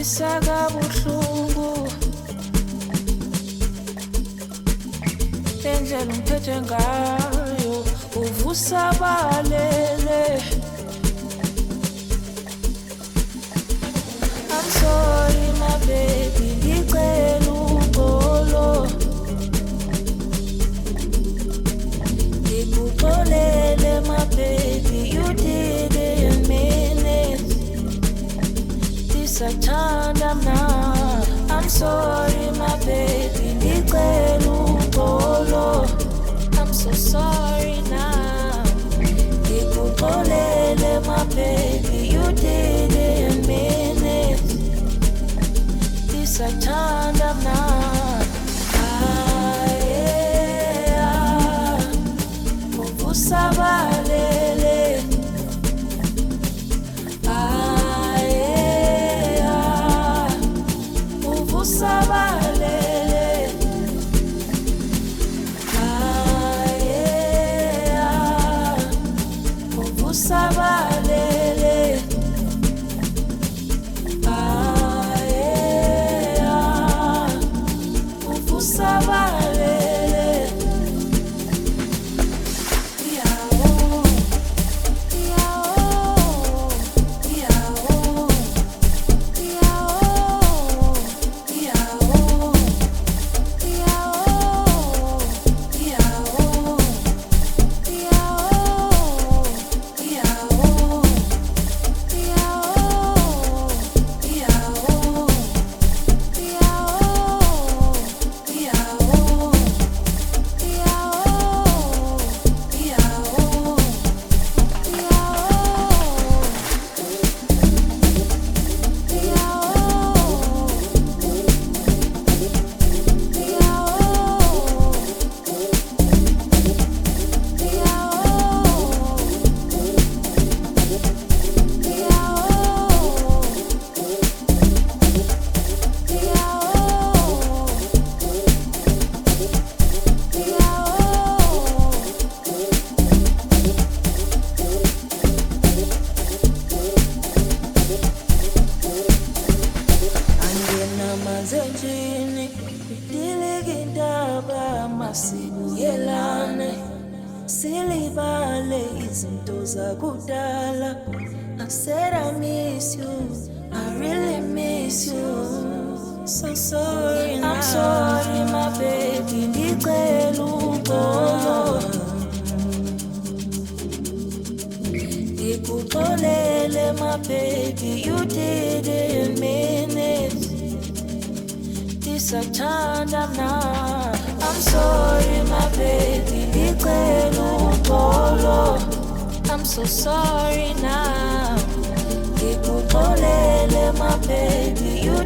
undivisa kabuhlungu. Lendlela ungiphethe ngayo uvusa balele ndisathanda mna. I'm sorry my baby. I'm so sorry now. My baby. You didn't mean it ndisathanda mna. Aye, masibuyelane silibale izinto zakudala I said I miss you, I really miss you. So sorry, now. I'm sorry, my baby. Ngicela uxolo. Ngikuxolele, my baby. You didn't mean it. Ndisathanda mna. I'm sorry, my baby. Ngicela uxolo. I'm so sorry now. Ngikuxolele, my baby. You